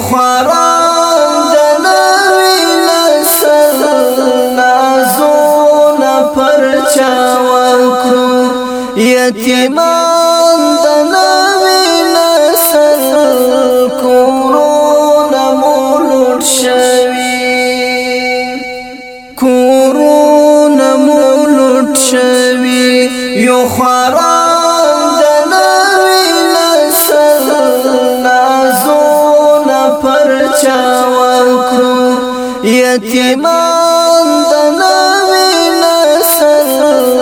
خواران دنوی نسل نازون پرچا ورکرو یتیمان دنوی نسل کورون مولود شوی کورون مولود شوی یو خواران یتیمان د نوې نسل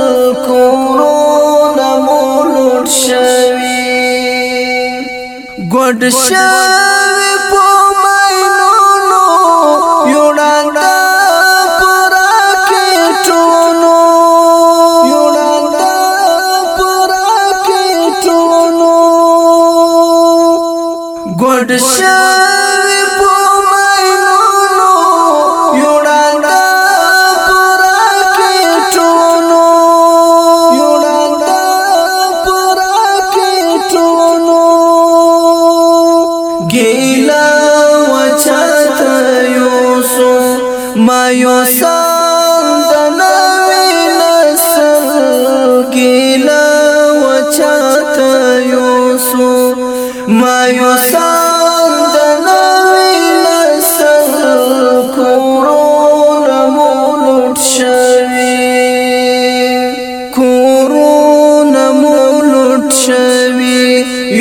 کورونه مولود شوي ګډ شوي په مینونو یو ډنګ ګډ شوي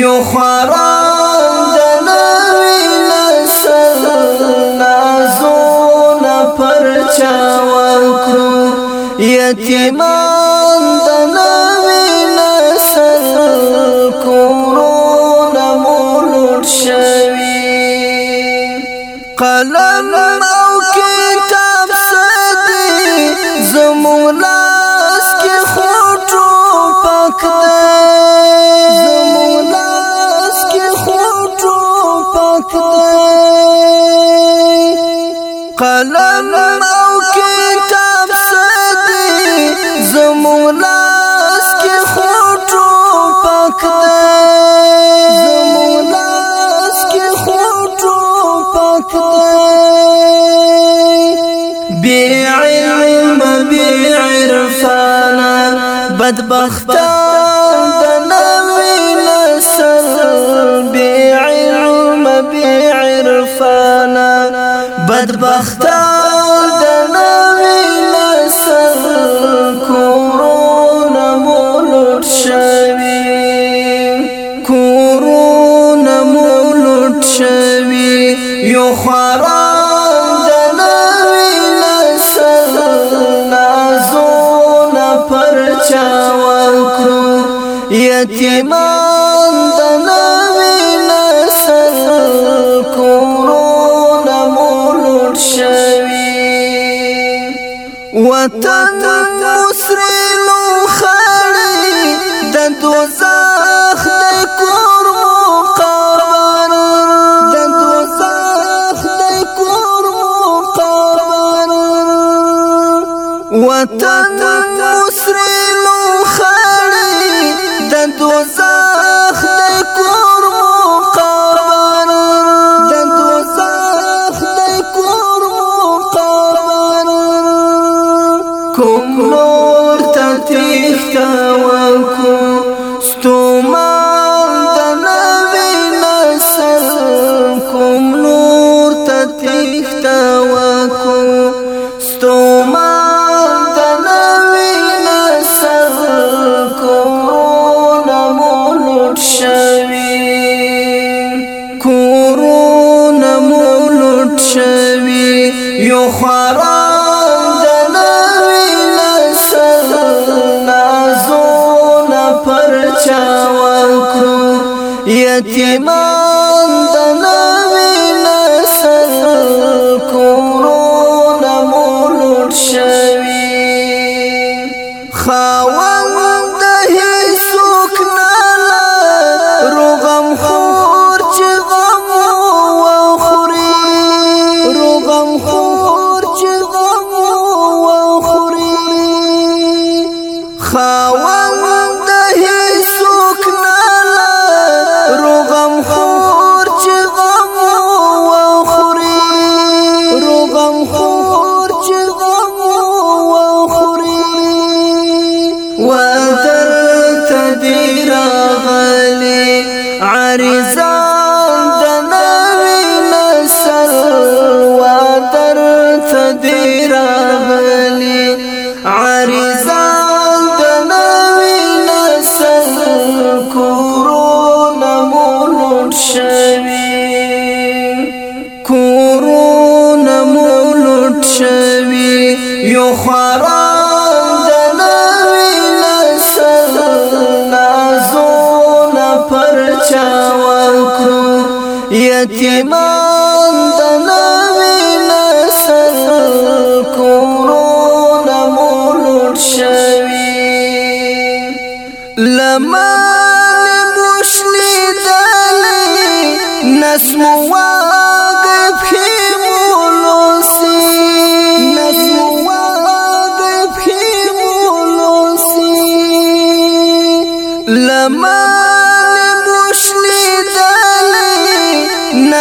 یو خرام د نوې نسل نازونه پرچا وکړو یتیمان د نوې نسل کورونه مولود شوي قلم او کتاب سدي زموږ بدبختان دنوی لسر بیعی عم بیعی رفانا بدبختان یتیمان د نوې نسل کورونه مولور شوي وطن کوم نور ته تخته وکم 爹妈。عارضان د نوی نسل و در تدیر غلی عارضان د نوی نسل کورونه مولود شوی کورونه مولود شوی یو خارا یتیمان د نوې نسل کورونه مولود شوي لمن مشلی دلی نسموان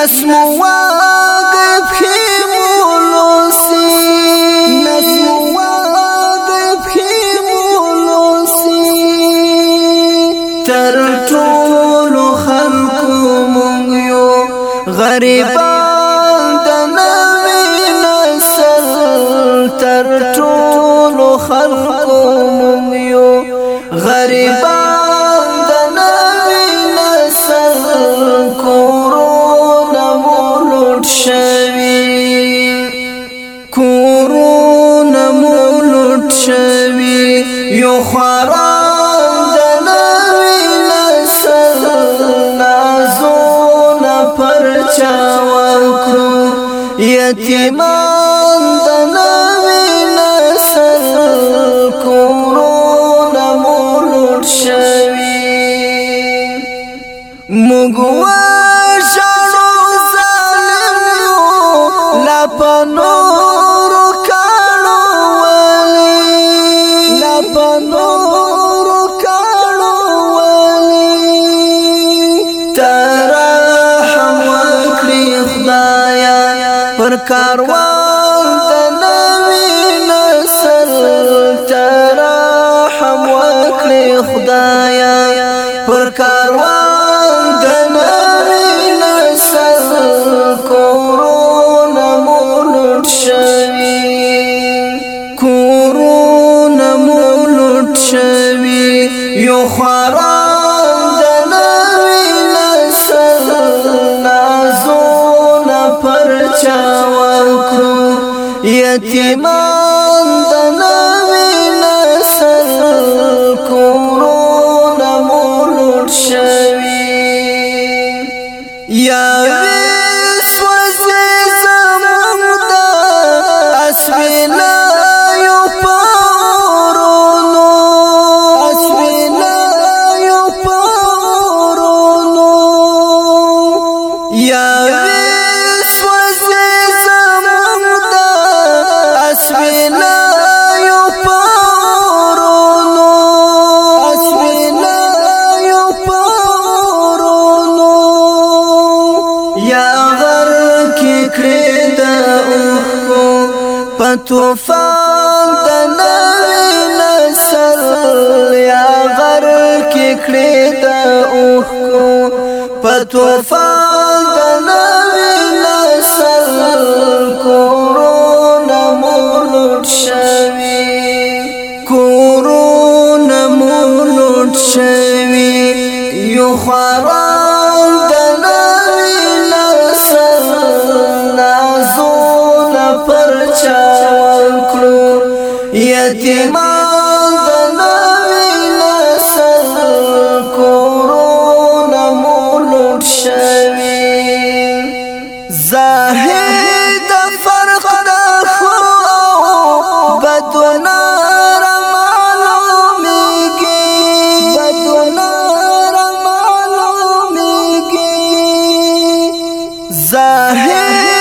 نسم واقف خمولوسي نسم واقف خمولوسي تر خلق مونږ یو غریبان نسل تر خلق مونږ غريبان یتیمان کاروان د نوی نسل ترحم وکړي خدایا پر کاروان پر چا ورکړو یتیمان د نړۍ طوفان د نوې نسل یا غر کې کړې د اوخو په طوفان د نوې نسل کورونه مولود شوي کورونه مولود شوي یو خراب یتیمان د نوی نسل کورونه مولود شوي زاهد فرق د خو بدونه ظاهر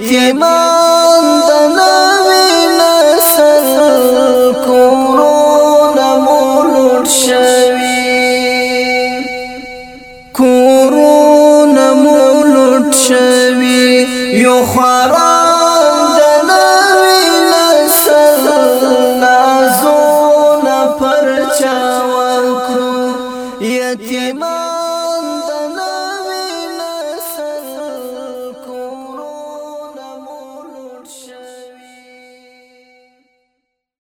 یتیمان د نوې نسل کورونه مولور شوي کورونه مولور شوي یو خراب